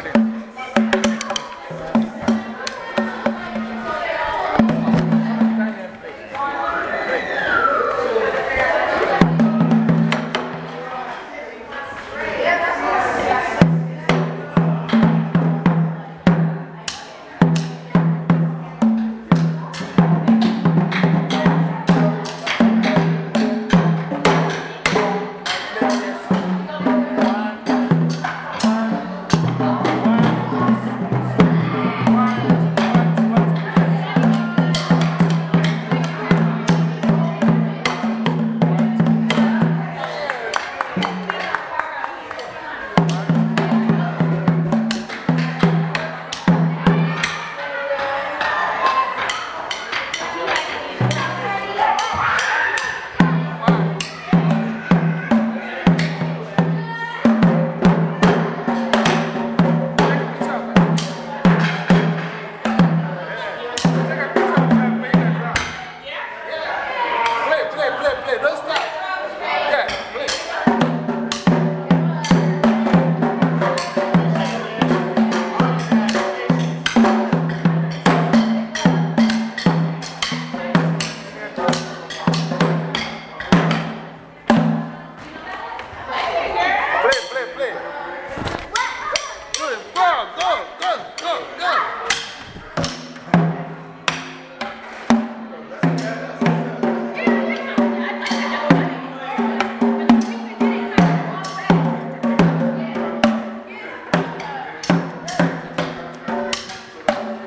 started.